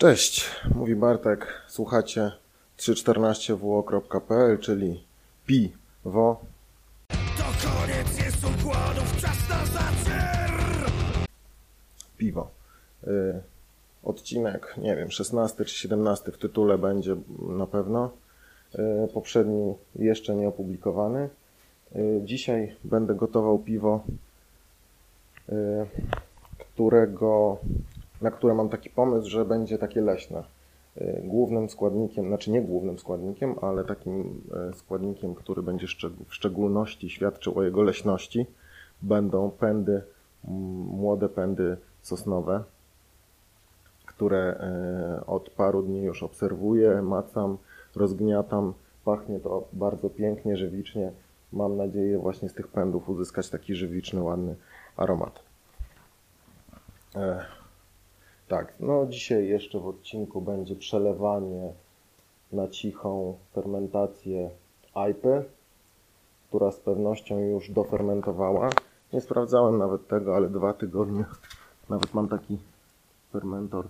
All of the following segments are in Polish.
Cześć, mówi Bartek. Słuchacie 314wo.pl, czyli piwo. To koniec jest układów, czas na zacier! Piwo. Y, odcinek, nie wiem, 16 czy 17 w tytule będzie na pewno. Y, poprzedni jeszcze nie opublikowany. Y, dzisiaj będę gotował piwo, y, którego, na które mam taki pomysł, że będzie takie leśne. Y, Głównym składnikiem, znaczy nie głównym składnikiem, ale takim y, składnikiem, który będzie w szczególności świadczył o jego leśności, będą pędy, młode pędy sosnowe, które e, od paru dni już obserwuję, macam, rozgniatam. Pachnie to bardzo pięknie, żywicznie. Mam nadzieję właśnie z tych pędów uzyskać taki żywiczny, ładny aromat. Tak, no dzisiaj jeszcze w odcinku będzie przelewanie na cichą fermentację ajpy, która z pewnością już dofermentowała. Nie sprawdzałem nawet tego, ale dwa tygodnie. Nawet mam taki fermentor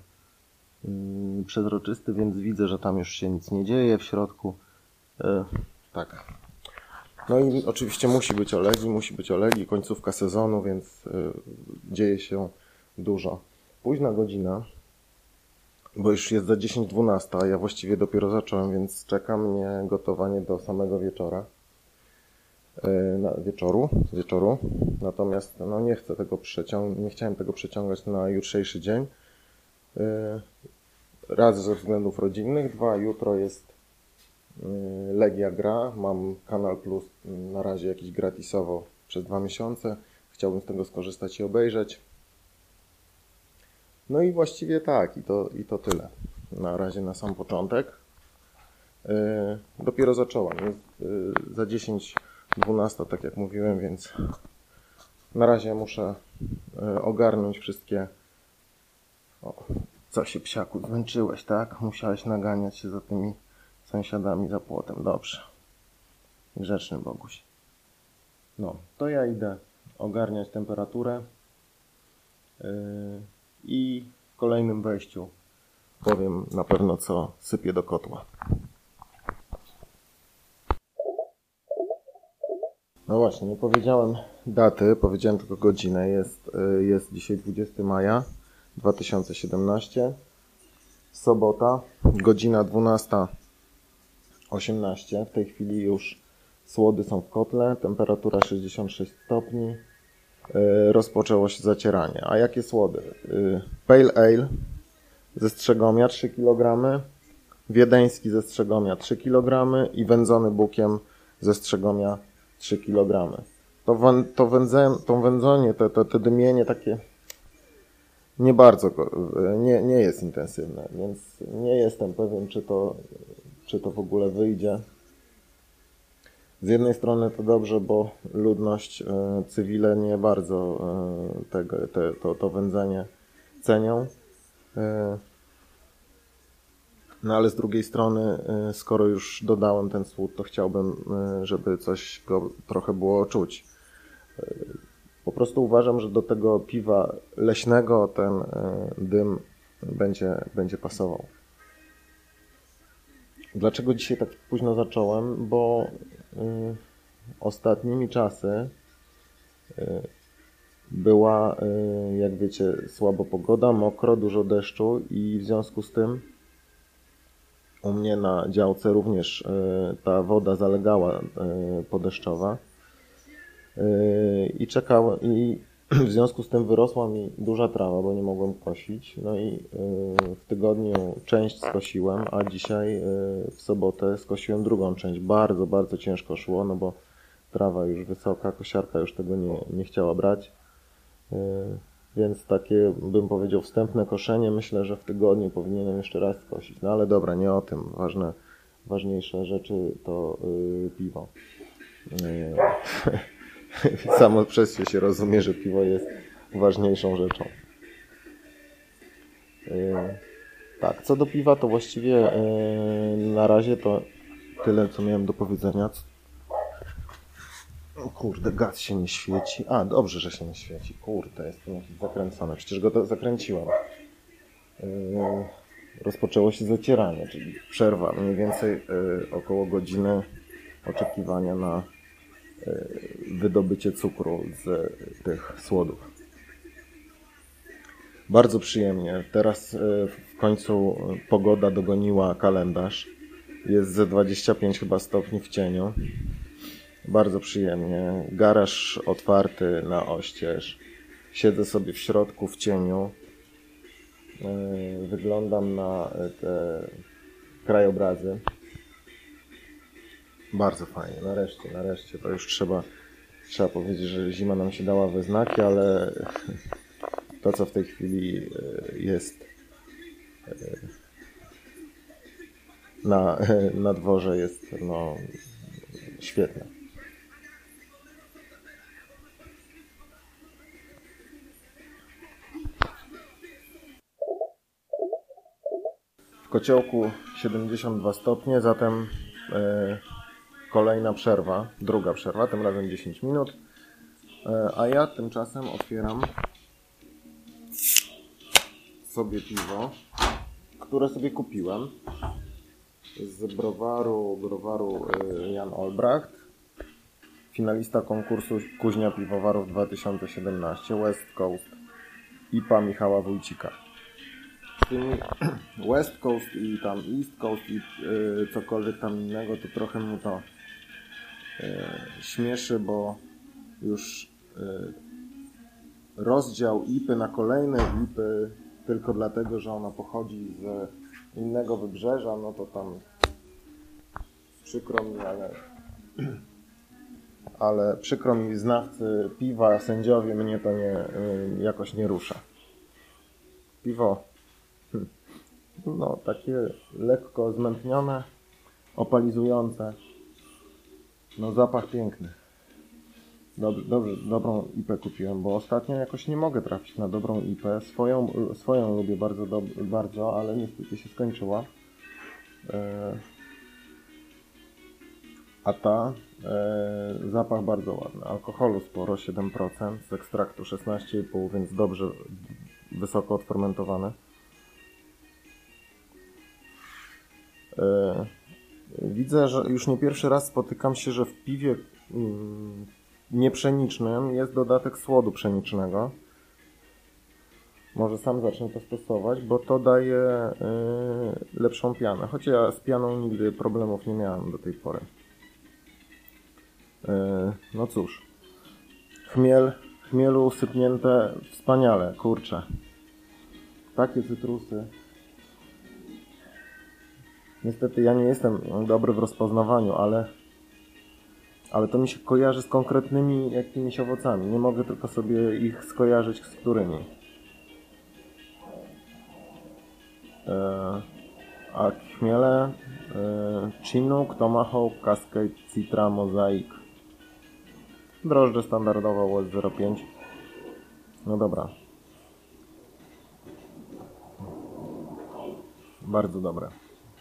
yy, przezroczysty, więc widzę, że tam już się nic nie dzieje w środku. Yy, tak. No i oczywiście musi być olegi, musi być olegi, końcówka sezonu, więc yy, dzieje się dużo. Późna godzina, bo już jest za 10-12, a ja właściwie dopiero zacząłem, więc czeka mnie gotowanie do samego wieczora. Yy, Na wieczoru, wieczoru. Natomiast no nie chcę tego przeciąg- nie chciałem tego przeciągać na jutrzejszy dzień. Yy, Raz ze względów rodzinnych, dwa jutro jest yy, Legia gra. Mam Kanal Plus na razie jakiś gratisowo przez dwa miesiące. Chciałbym z tego skorzystać i obejrzeć. No i właściwie tak, i to, i to tyle. Na razie na sam początek. Yy, Dopiero zacząłem. Jest yy, za 10, 12, tak jak mówiłem, więc na razie muszę yy, ogarnąć wszystkie. O, co się psiaku zmęczyłeś, tak? Musiałeś naganiać się za tymi sąsiadami za płotem. Dobrze. Grzeczny Boguś. No, to ja idę ogarniać temperaturę yy, i w kolejnym wejściu powiem na pewno, co sypię do kotła. No właśnie, nie powiedziałem daty, powiedziałem tylko godzinę. Jest, y, jest dzisiaj 20 maja 2017. Sobota, godzina 12.18. W tej chwili już słody są w kotle, temperatura 66 stopni. Y, Rozpoczęło się zacieranie. A jakie słody? Y, Pale Ale ze Strzegomia 3 kg, wiedeński ze Strzegomia 3 kg i wędzony bukiem ze Strzegomia 3 kg. To, wę, to, to wędzenie, to, to, to dymienie takie nie bardzo, go- nie, nie jest intensywne, więc nie jestem pewien, czy to, czy to w ogóle wyjdzie. Z jednej strony to dobrze, bo ludność, e, cywile nie bardzo e, tego, te, to, to wędzenie cenią. E, No ale z drugiej strony, skoro już dodałem ten słód, to chciałbym, żeby coś go trochę było czuć. Po prostu uważam, że do tego piwa leśnego ten dym będzie, będzie pasował. Dlaczego dzisiaj tak późno zacząłem? Bo ostatnimi czasy y, była, y, jak wiecie, słabo pogoda, mokro, dużo deszczu i w związku z tym u mnie na działce również y, ta woda zalegała y, podeszczowa. Y, i czekałem i w związku z tym wyrosła mi duża trawa, bo nie mogłem kosić. No i y, w tygodniu część skosiłem, a dzisiaj y, w sobotę skosiłem drugą część. Bardzo, bardzo ciężko szło, no bo trawa już wysoka, kosiarka już tego nie, nie chciała brać. Y, Więc takie, bym powiedział, wstępne koszenie. Myślę, że w tygodniu powinienem jeszcze raz skosić. No ale dobra, nie o tym. Ważne, ważniejsze rzeczy to piwo. Y, Samo przez się się rozumie, że piwo jest ważniejszą rzeczą. Yy, Tak, co do piwa, to właściwie yy, na razie to tyle, co miałem do powiedzenia. O kurde, gaz się nie świeci. A, dobrze, że się nie świeci. Kurde, jestem jakiś zakręcony. Przecież go to zakręciłem. Yy, rozpoczęło się zacieranie, czyli przerwa mniej więcej około godziny oczekiwania na wydobycie cukru z tych słodów. Bardzo przyjemnie. Teraz y, w końcu pogoda dogoniła kalendarz. Jest ze 25 chyba stopni w cieniu. Bardzo przyjemnie. Garaż otwarty na oścież. Siedzę sobie w środku w cieniu. Yy, Wyglądam na te krajobrazy. Bardzo fajnie. Nareszcie, nareszcie. To już trzeba, trzeba powiedzieć, że zima nam się dała we znaki, ale to, co w tej chwili yy, jest yy, na, na dworze jest no, świetne. W kociołku 72 stopnie, zatem e, kolejna przerwa, druga przerwa, tym razem 10 minut. E, a ja tymczasem otwieram sobie piwo, które sobie kupiłem z browaru, browaru y, Jan Olbracht, finalista konkursu Kuźnia Piwowarów 2017 West Coast IPA Michała Wójcika. Z tymi West Coast i tam East Coast i y, cokolwiek tam innego, to trochę mnie to śmieszy, bo już y, rozdział IPy na kolejne IPy tylko dlatego, że ona pochodzi z innego wybrzeża, no to tam przykro mi, ale ale przykro mi znawcy piwa, sędziowie, mnie to nie, y, jakoś nie rusza. Piwo, hm, no takie lekko zmętnione, opalizujące, no zapach piękny. Dobrze, dobrą IP kupiłem, bo ostatnio jakoś nie mogę trafić na dobrą IP. Swoją, swoją lubię bardzo, bardzo, ale niestety się skończyła. E, a ta e, zapach bardzo ładny. Alkoholu sporo, 7%, z ekstraktu 16,5, więc dobrze, wysoko odfermentowane. E, widzę, że już nie pierwszy raz spotykam się, że w piwie mm, niepszenicznym jest dodatek słodu pszenicznego. Może sam zacznę to stosować, bo to daje yy, lepszą pianę. Choć ja z pianą nigdy problemów nie miałem do tej pory. Yy, no cóż. Chmiel, chmielu usypnięte wspaniale, kurczę. Takie cytrusy. Niestety ja nie jestem dobry w rozpoznawaniu, ale ale to mi się kojarzy z konkretnymi jakimiś owocami. Nie mogę tylko sobie ich skojarzyć z którymi. E, a chmiele e, Chinook, Tomahawk, Cascade, Citra, Mosaic. Drożdże standardowo łez 0,5. No dobra. Bardzo dobre.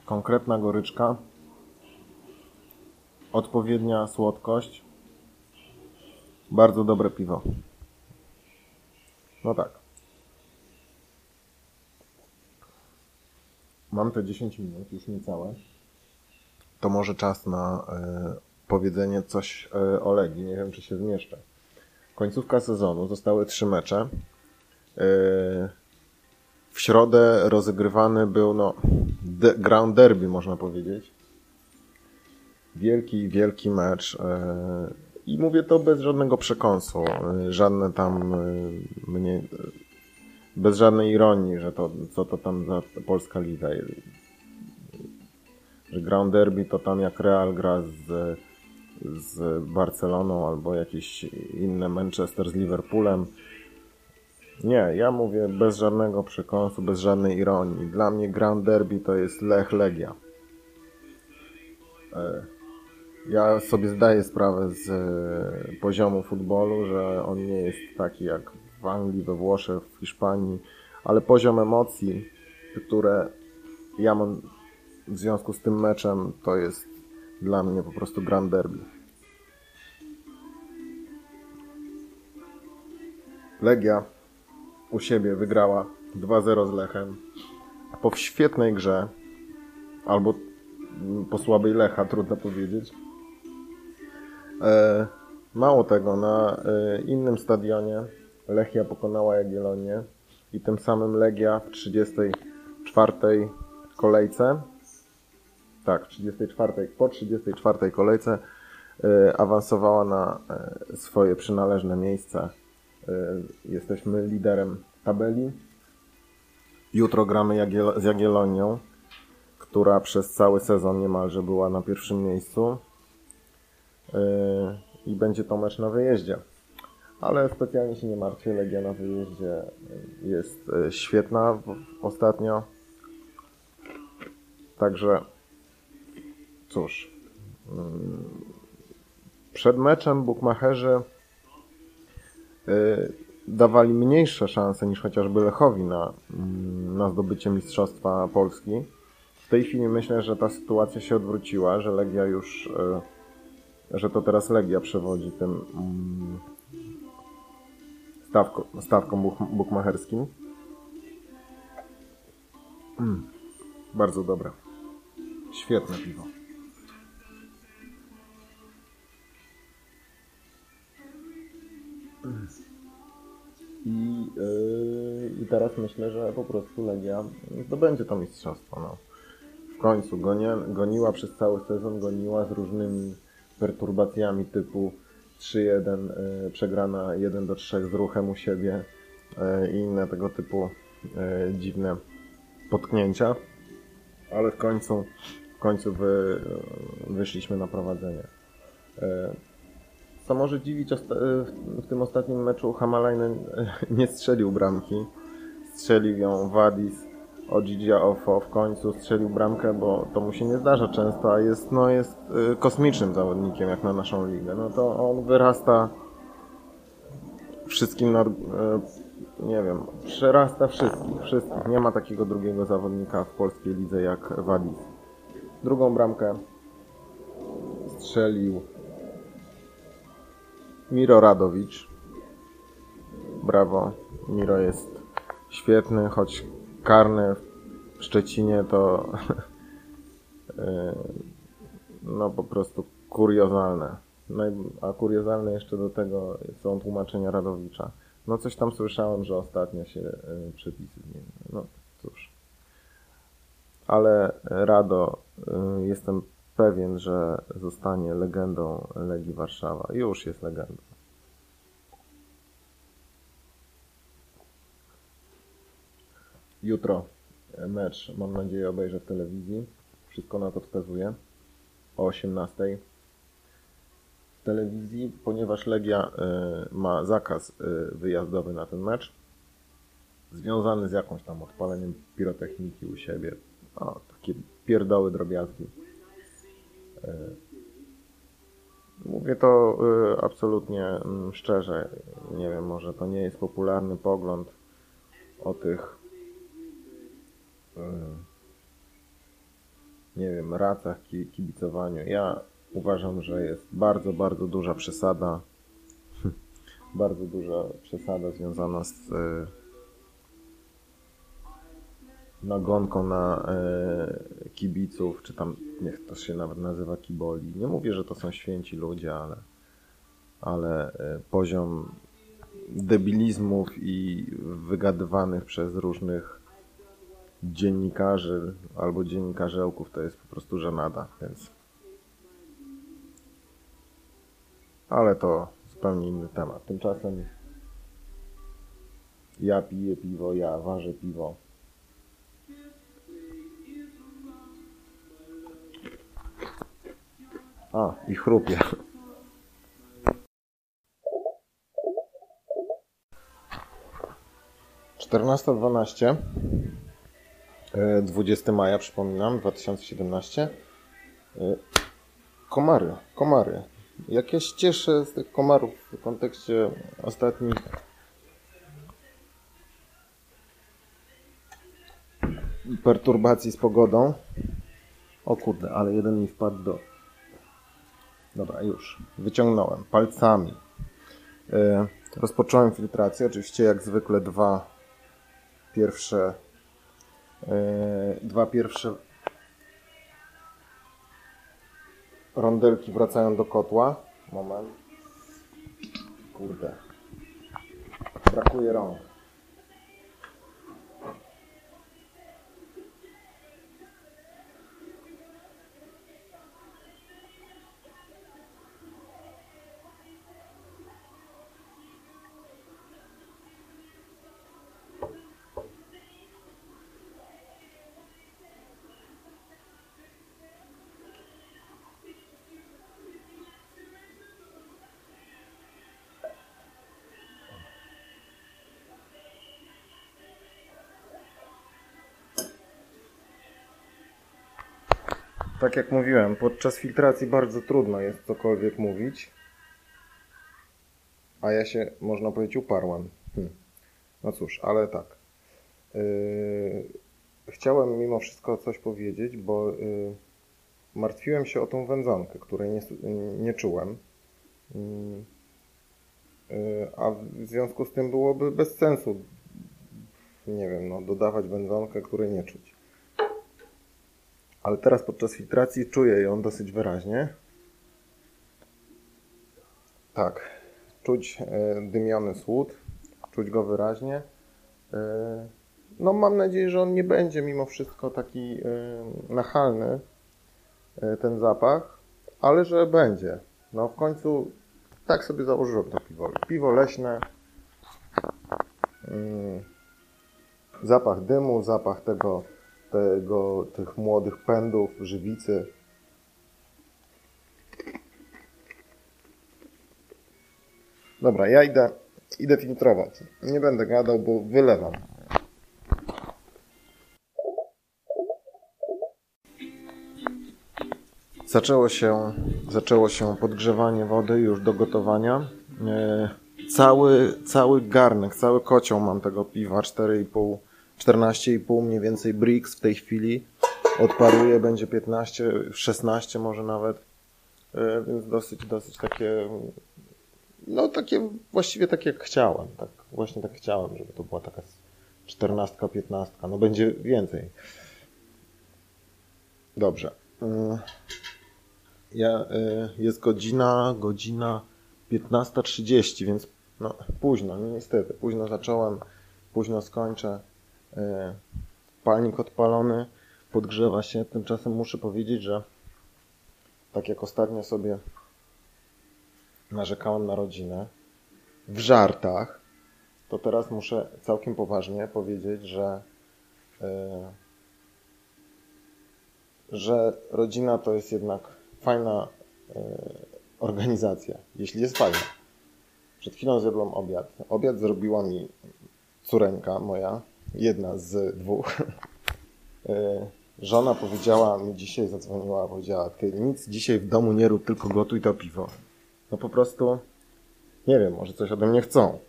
Konkretna goryczka odpowiednia słodkość. Bardzo dobre piwo. No tak. Mam te 10 minut, już niecałe. To może czas na y, powiedzenie coś y, o Legii. Nie wiem, czy się zmieszczę. Końcówka sezonu. Zostały trzy mecze. Y, w środę rozegrywany był no, de ground derby, można powiedzieć wielki, wielki mecz. E, I mówię to bez żadnego przekąsu. E, żadne tam e, mnie, bez żadnej ironii, że to, co to tam za polska liga. Że Ground Derby to tam jak Real gra z, z Barceloną albo jakieś inne Manchester z Liverpoolem. Nie, ja mówię bez żadnego przekąsu, bez żadnej ironii. Dla mnie Ground Derby to jest Lech Legia. Ja sobie zdaję sprawę z e, poziomu futbolu, że on nie jest taki jak w Anglii, we Włoszech, w Hiszpanii, ale poziom emocji, które ja mam w związku z tym meczem, to jest dla mnie po prostu grand derby. Legia u siebie wygrała 2-0 z Lechem. po świetnej grze, albo po słabej Lecha, trudno powiedzieć. E, mało tego, na e, innym stadionie Lechia pokonała Jagiellonię i tym samym Legia w 34 kolejce tak, 34, po 34 kolejce e, awansowała na swoje przynależne miejsca. E, jesteśmy liderem tabeli. Jutro gramy Jagiel z Jagiellonią, która przez cały sezon niemalże była na pierwszym miejscu. I będzie to mecz na wyjeździe. Ale specjalnie się nie martwię, Legia na wyjeździe jest świetna ostatnio. Także cóż, mm, przed meczem bukmacherzy dawali mniejsze szanse niż chociażby Lechowi na, mm, na zdobycie Mistrzostwa Polski. W tej chwili myślę, że ta sytuacja się odwróciła, że Legia już, y, że to teraz Legia przewodzi tym mm, stawką, stawką bukmacherskim. Mm, bardzo dobre. Świetne piwo. I, yy, I teraz myślę, że po prostu Legia zdobędzie to mistrzostwo. No. W końcu goniła przez cały sezon, goniła z różnymi perturbacjami typu 3-1, yy, przegrana 1 do 3 z ruchem u siebie yy, i inne tego typu dziwne potknięcia. Ale w końcu, w końcu wy, wyszliśmy na prowadzenie. Co może dziwić, w tym ostatnim meczu Hamalainen nie strzelił bramki. Strzelił ją Wadis, Odzidzia Ofo w końcu strzelił bramkę, bo to mu się nie zdarza często, a jest, no, jest y, kosmicznym zawodnikiem jak na naszą ligę. No to on wyrasta wszystkim, nad, y, nie wiem, przerasta wszystkich, wszystkich. Nie ma takiego drugiego zawodnika w polskiej lidze jak Wadis. Drugą bramkę strzelił Miro Radowicz. Brawo. Miro jest świetny, choć karny w Szczecinie to e, no po prostu kuriozalne. No a kuriozalne jeszcze do tego są tłumaczenia Radowicza. No coś tam słyszałem, że ostatnio się e, przepisy zmieniły. No cóż. Ale Rado, e, jestem pewien, że zostanie legendą Legii Warszawa. Już jest legendą. Jutro mecz, mam nadzieję, obejrzę w telewizji. Wszystko na to wskazuje. O 18. W telewizji, ponieważ Legia y, ma zakaz y, wyjazdowy na ten mecz, związany z jakąś tam odpaleniem pirotechniki u siebie. O, takie pierdoły drobiazgi. E, mówię to e, absolutnie mm, szczerze. Nie wiem, może to nie jest popularny pogląd o tych e, nie wiem, racach, kibicowaniu. Ja uważam, że jest bardzo, bardzo duża przesada bardzo duża przesada związana z nagonką na e, kibiców, czy tam niech to się nawet nazywa kiboli. Nie mówię, że to są święci ludzie, ale, ale e, poziom debilizmów i wygadywanych przez różnych dziennikarzy albo dziennikarzełków to jest po prostu żenada, więc ale to zupełnie inny temat. Tymczasem ja piję piwo, ja ważę piwo. A, i chrupie. Czternasta dwanaście. 20 maja, przypominam, 2017. E, komary, komary. Jak ja się cieszę z tych komarów w kontekście ostatnich perturbacji z pogodą. O kurde, ale jeden mi wpadł do Dobra, już. Wyciągnąłem palcami. Yy, rozpocząłem filtrację. Oczywiście, jak zwykle, dwa pierwsze Dwa pierwsze rondelki wracają do kotła. Moment. Kurde. Brakuje rąk. Tak jak mówiłem, podczas filtracji bardzo trudno jest cokolwiek mówić. A ja się, można powiedzieć, uparłem. Hm. No cóż, ale tak. Yy, chciałem mimo wszystko coś powiedzieć, bo yy, martwiłem się o tą wędzonkę, której nie, nie czułem. Yy, a w związku z tym byłoby bez sensu, nie wiem, no, dodawać wędzonkę, której nie czuć ale teraz podczas filtracji czuję ją dosyć wyraźnie. Tak, czuć e, dymiony słód, czuć go wyraźnie. E, no mam nadzieję, że on nie będzie mimo wszystko taki e, nachalny, ten zapach, ale że będzie. No w końcu tak sobie założyłem to piwo. Piwo leśne, mm, zapach dymu, zapach tego tego, tych młodych pędów, żywicy. Dobra, ja idę, idę filtrować. Nie będę gadał, bo wylewam. Zaczęło się, zaczęło się podgrzewanie wody już do gotowania. E, cały, cały garnek, cały kocioł mam tego piwa, 4,5 14,5 mniej więcej bricks w tej chwili. Odparuje, będzie 15, 16 może nawet. E, więc dosyć, dosyć takie, no takie, właściwie tak jak chciałem. Tak, właśnie tak chciałem, żeby to była taka 14, 15. No będzie więcej. Dobrze. E, ja, e, jest godzina, godzina 15.30, więc no, późno, no niestety. Późno zacząłem, późno skończę. E, palnik odpalony, podgrzewa się. Tymczasem muszę powiedzieć, że tak jak ostatnio sobie narzekałem na rodzinę, w żartach, to teraz muszę całkiem poważnie powiedzieć, że e, że rodzina to jest jednak fajna e, organizacja, jeśli jest fajna. Przed chwilą zjadłem obiad. Obiad zrobiła mi córeńka moja, jedna z dwóch. E, żona powiedziała mi dzisiaj, zadzwoniła, powiedziała, ty nic dzisiaj w domu nie rób, tylko gotuj to piwo. No po prostu, nie wiem, może coś ode mnie chcą.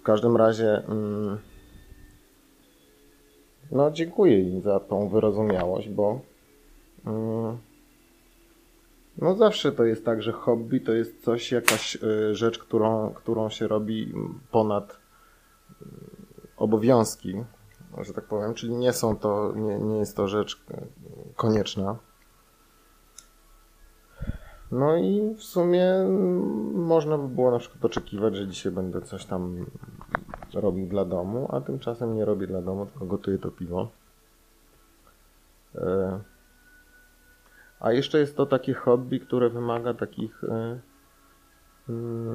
W każdym razie, mm, no dziękuję im za tą wyrozumiałość, bo mm, no zawsze to jest tak, że hobby to jest coś, jakaś y, rzecz, którą, którą się robi ponad obowiązki, że tak powiem, czyli nie są to, nie, nie jest to rzecz konieczna. No i w sumie można by było na przykład oczekiwać, że dzisiaj będę coś tam robił dla domu, a tymczasem nie robię dla domu, tylko gotuję to piwo. E, a jeszcze jest to takie hobby, które wymaga takich e,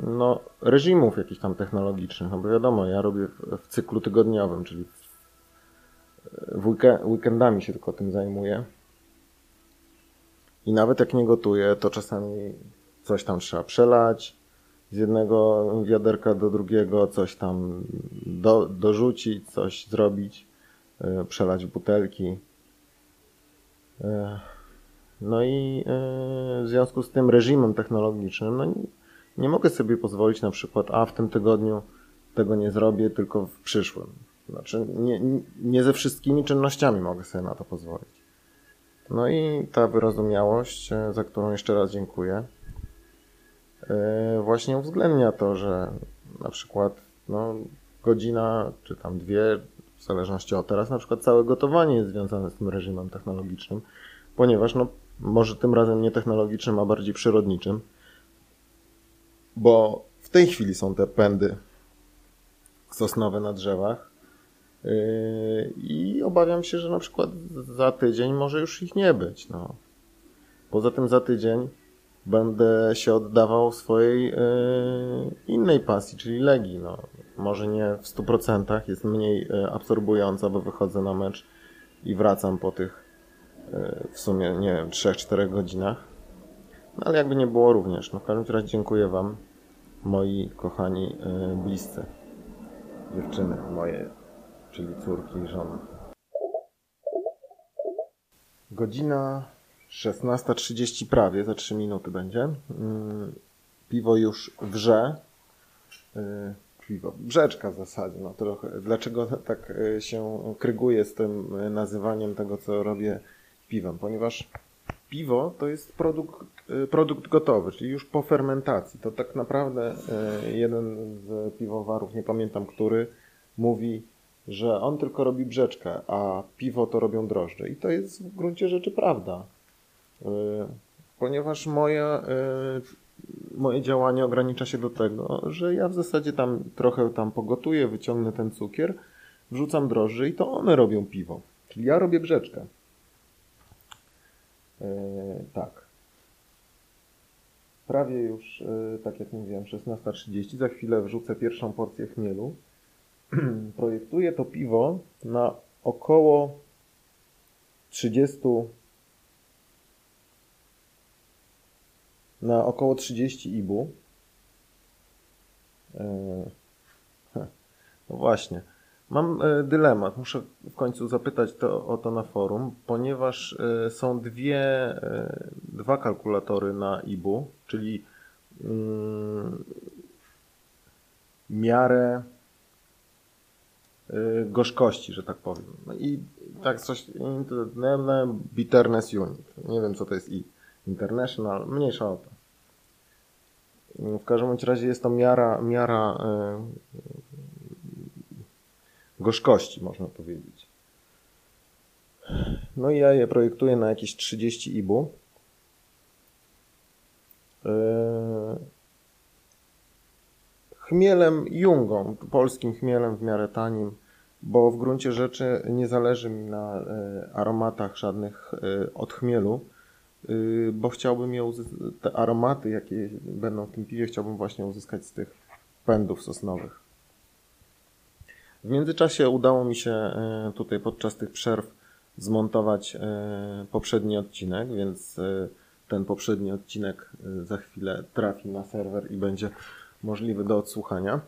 no, reżimów jakichś tam technologicznych, no bo wiadomo, ja robię w, cyklu tygodniowym, czyli w weekendami się tylko tym zajmuję. I nawet jak nie gotuję, to czasami coś tam trzeba przelać z jednego wiaderka do drugiego, coś tam do, dorzucić, coś zrobić, yy, przelać butelki. Yy, no i yy, w związku z tym reżimem technologicznym, no nie mogę sobie pozwolić na przykład, a w tym tygodniu tego nie zrobię, tylko w przyszłym. Znaczy, nie, nie ze wszystkimi czynnościami mogę sobie na to pozwolić. No i ta wyrozumiałość, e, za którą jeszcze raz dziękuję, e, właśnie uwzględnia to, że na przykład no, godzina czy tam dwie w zależności od teraz. Na przykład całe gotowanie jest związane z tym reżimem technologicznym, ponieważ no, może tym razem nie technologicznym, a bardziej przyrodniczym, bo w tej chwili są te pędy sosnowe na drzewach yy, i obawiam się, że na przykład za tydzień może już ich nie być. No. Poza tym za tydzień będę się oddawał swojej yy, innej pasji, czyli Legii. No, może nie w 100%, jest mniej yy, absorbująca, bo wychodzę na mecz i wracam po tych w sumie, nie wiem, 3-4 godzinach. No ale jakby nie było również. No w każdym razie dziękuję Wam, moi kochani yy, bliscy. Dziewczyny moje, czyli córki i żony. Godzina 16.30 prawie, za 3 minuty będzie. Mm, Piwo już wrze. Y, Piwo, brzeczka w zasadzie, no trochę. Dlaczego tak y, się kryguję z tym nazywaniem tego, co robię piwem? Ponieważ piwo to jest produkt, produkt gotowy, czyli już po fermentacji. To tak naprawdę jeden z piwowarów, nie pamiętam który, mówi, że on tylko robi brzeczkę, a piwo to robią drożdże. I to jest w gruncie rzeczy prawda. Ponieważ moja moje działanie ogranicza się do tego, że ja w zasadzie tam trochę tam pogotuję, wyciągnę ten cukier, wrzucam drożdże i to one robią piwo. Czyli ja robię brzeczkę. Yy, tak. Prawie już, yy, tak jak mówiłem, 16.30. Za chwilę wrzucę pierwszą porcję chmielu. Projektuję to piwo na około 30 na około 30 IBU. E, no właśnie. Mam e, dylemat. Muszę w końcu zapytać to, o to na forum, ponieważ e, są dwie, dwa kalkulatory na IBU, czyli mm, miarę gorzkości, że tak powiem. No i tak coś, bitterness unit. Nie wiem, co to jest i international, mniejsza o to. W każdym razie jest to miara, miara e, gorzkości, można powiedzieć. No i ja je projektuję na jakieś 30 IBU. E, chmielem Jungą, polskim chmielem w miarę tanim, bo w gruncie rzeczy nie zależy mi na e, aromatach żadnych od chmielu, bo chciałbym je te aromaty, jakie będą w tym piwie, chciałbym właśnie uzyskać z tych pędów sosnowych. W międzyczasie udało mi się e, tutaj podczas tych przerw zmontować e, poprzedni odcinek, więc e, ten poprzedni odcinek za chwilę trafi na serwer i będzie możliwy do odsłuchania.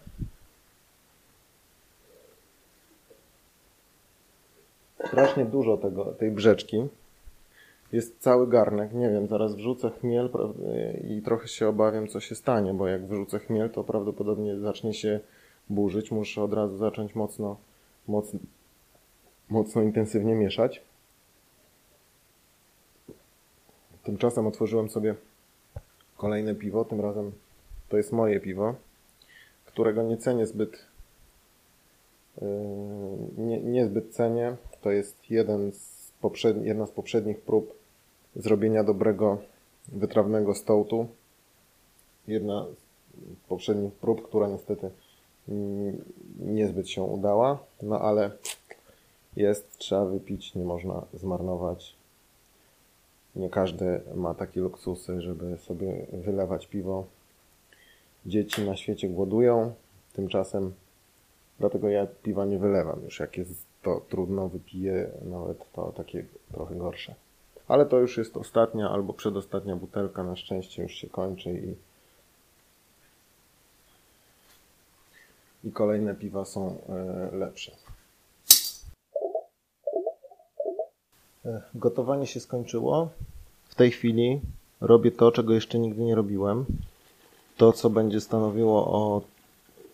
Strasznie dużo tego, tej brzeczki jest cały garnek, nie wiem, zaraz wrzucę chmiel i trochę się obawiam, co się stanie, bo jak wrzucę chmiel, to prawdopodobnie zacznie się burzyć. Muszę od razu zacząć mocno, mocno, mocno intensywnie mieszać. Tymczasem otworzyłem sobie kolejne piwo, tym razem to jest moje piwo, którego nie cenię zbyt yy, nie, niezbyt cenię. To jest jeden z jedna z poprzednich prób zrobienia dobrego wytrawnego stołtu. Jedna z poprzednich prób, która niestety niezbyt się udała, no ale jest, trzeba wypić, nie można zmarnować. Nie każdy ma takie luksusy, żeby sobie wylewać piwo. Dzieci na świecie głodują, tymczasem dlatego ja piwa nie wylewam. Już jak jest to trudno, wypiję nawet to takie trochę gorsze. Ale to już jest ostatnia albo przedostatnia butelka, na szczęście już się kończy i, i kolejne piwa są e, lepsze. E, gotowanie się skończyło. W tej chwili robię to, czego jeszcze nigdy nie robiłem. To, co będzie stanowiło o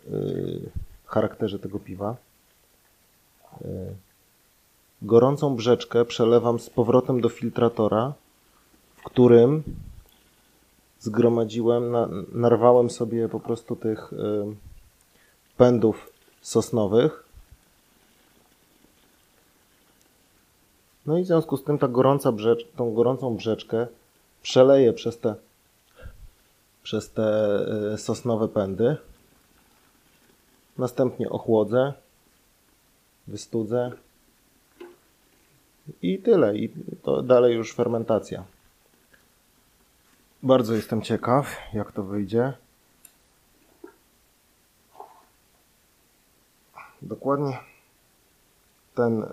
yy, charakterze tego piwa. Yy Gorącą brzeczkę przelewam z powrotem do filtratora, w którym zgromadziłem, narwałem sobie po prostu tych y, pędów sosnowych. No i w związku z tym ta gorąca brzecz, tą gorącą brzeczkę przeleję przez te, przez te y, sosnowe pędy. Następnie ochłodzę, wystudzę i tyle. I to dalej już fermentacja. Bardzo jestem ciekaw, jak to wyjdzie. Dokładnie ten y,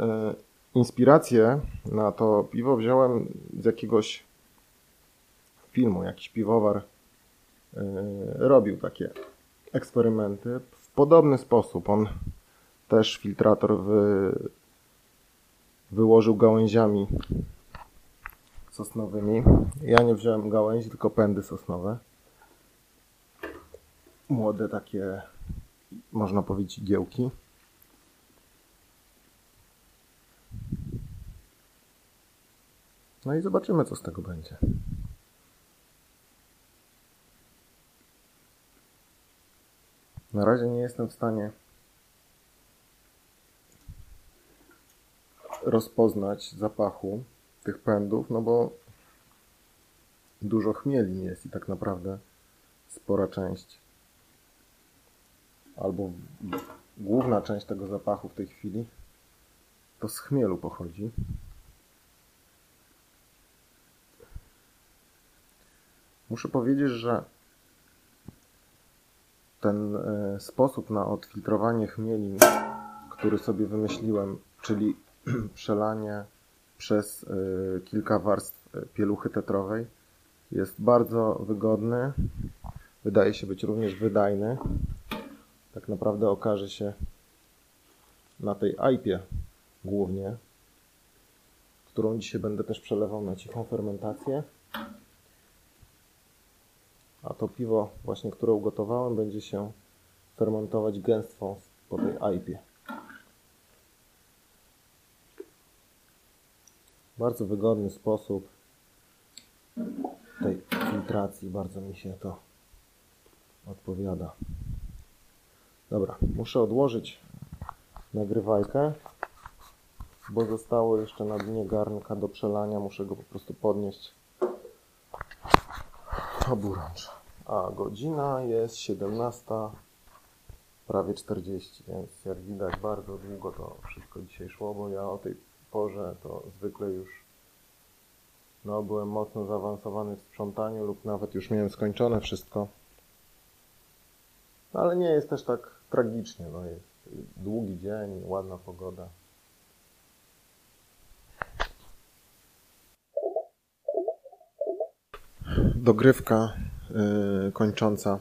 inspirację na to piwo wziąłem z jakiegoś filmu. Jakiś piwowar y, robił takie eksperymenty w podobny sposób. On też filtrator wy, wyłożył gałęziami sosnowymi. Ja nie wziąłem gałęzi, tylko pędy sosnowe. Młode takie, można powiedzieć, giełki. No i zobaczymy, co z tego będzie. Na razie nie jestem w stanie rozpoznać zapachu tych pędów, no bo dużo chmieli jest i tak naprawdę spora część albo główna część tego zapachu w tej chwili to z chmielu pochodzi. Muszę powiedzieć, że ten e, sposób na odfiltrowanie chmieli, który sobie wymyśliłem, czyli przelanie przez e, kilka warstw e, pieluchy tetrowej, jest bardzo wygodny. Wydaje się być również wydajny. Tak naprawdę okaże się na tej ajpie głównie, którą dzisiaj będę też przelewał na cichą fermentację. A to piwo, właśnie które ugotowałem, będzie się fermentować gęstwą po tej ajpie. Bardzo wygodny sposób tej filtracji. Bardzo mi się to odpowiada. Dobra, muszę odłożyć nagrywajkę, bo zostało jeszcze na dnie garnka do przelania. Muszę go po prostu podnieść oburącz. A godzina jest 17, prawie 40, więc jak widać bardzo długo to wszystko dzisiaj szło, bo ja o tej porze to zwykle już no, byłem mocno zaawansowany w sprzątaniu lub nawet już miałem skończone wszystko. Ale nie jest też tak tragicznie, no jest długi dzień, ładna pogoda. Dogrywka yy, kończąca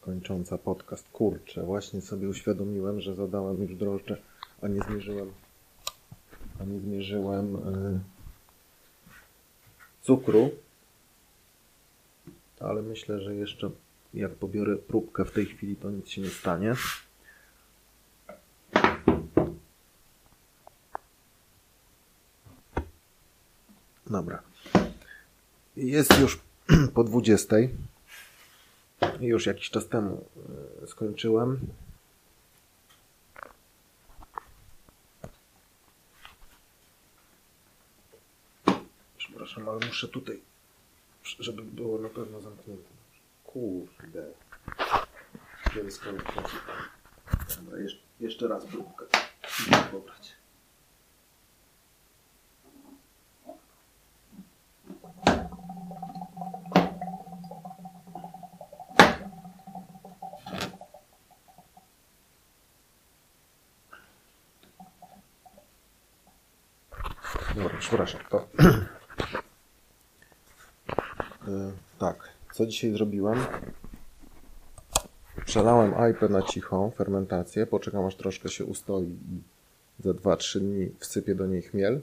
kończąca podcast. Kurczę, właśnie sobie uświadomiłem, że zadałem już drożdże, a nie zmierzyłem a nie zmierzyłem yy, cukru. Ale myślę, że jeszcze jak pobiorę próbkę w tej chwili, to nic się nie stanie. Dobra. Jest już po 20. Już jakiś czas temu e, skończyłem. Przepraszam, ale muszę tutaj, żeby było na pewno zamknięte. Kurde. Dobra, jeszcze raz próbkę. Pobrać. Dobra, przepraszam. To... Yy, tak, co dzisiaj zrobiłem? Przelałem iPad na cichą fermentację, poczekam aż troszkę się ustoi i za 2-3 dni wsypię do niej chmiel.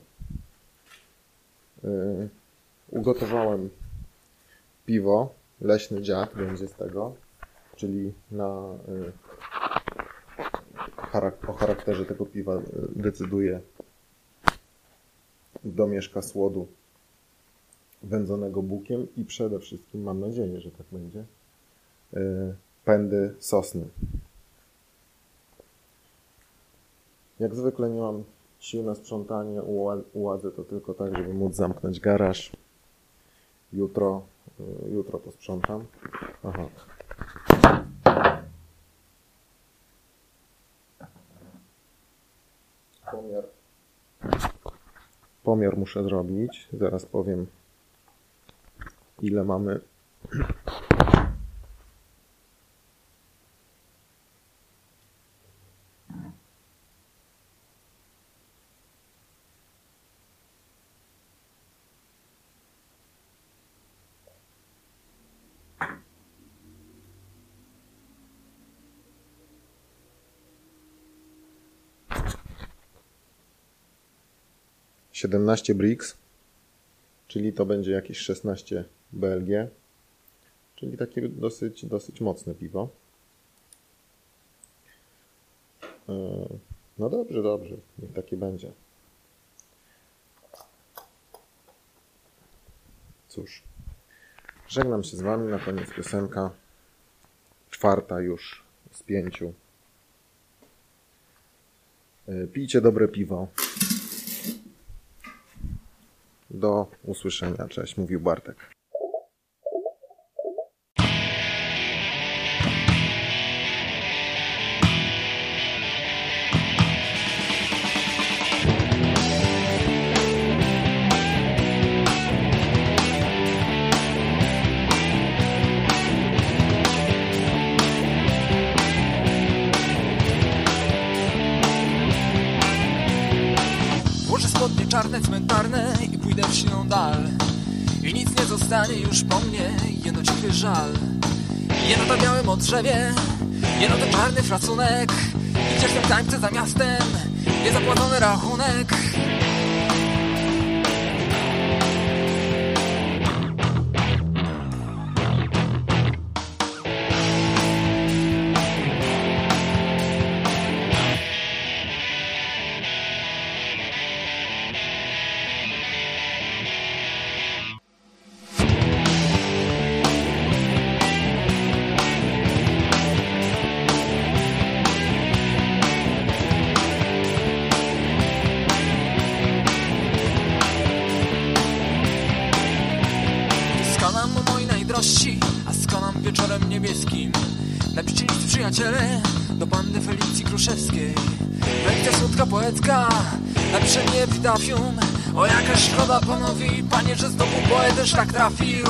Yy, ugotowałem piwo, leśny dziad będzie z tego, czyli na charak o charakterze tego piwa decyduje domieszka słodu wędzonego bukiem i przede wszystkim, mam nadzieję, że tak będzie, pędy sosny. Jak zwykle nie mam Silne sprzątanie uła- uładzę to tylko tak, żeby móc zamknąć garaż. Jutro, y, jutro posprzątam. Aha. Pomiar. Pomiar muszę zrobić. Zaraz powiem, ile mamy. Siedemnaście bricks, czyli to będzie jakieś 16 BLG, czyli takie dosyć, dosyć mocne piwo. Yy, No dobrze, dobrze, niech takie będzie. Cóż, żegnam się z Wami, na koniec piosenka, czwarta już z pięciu. Yy, Pijcie dobre piwo. Do usłyszenia. Cześć, mówił Bartek. Drzewie, jeno to czarny fracunek I gdzieś tam tańce za miastem, niezapłacony rachunek epitafium O jaka szkoda panowi, panie, że znowu poetę tak trafił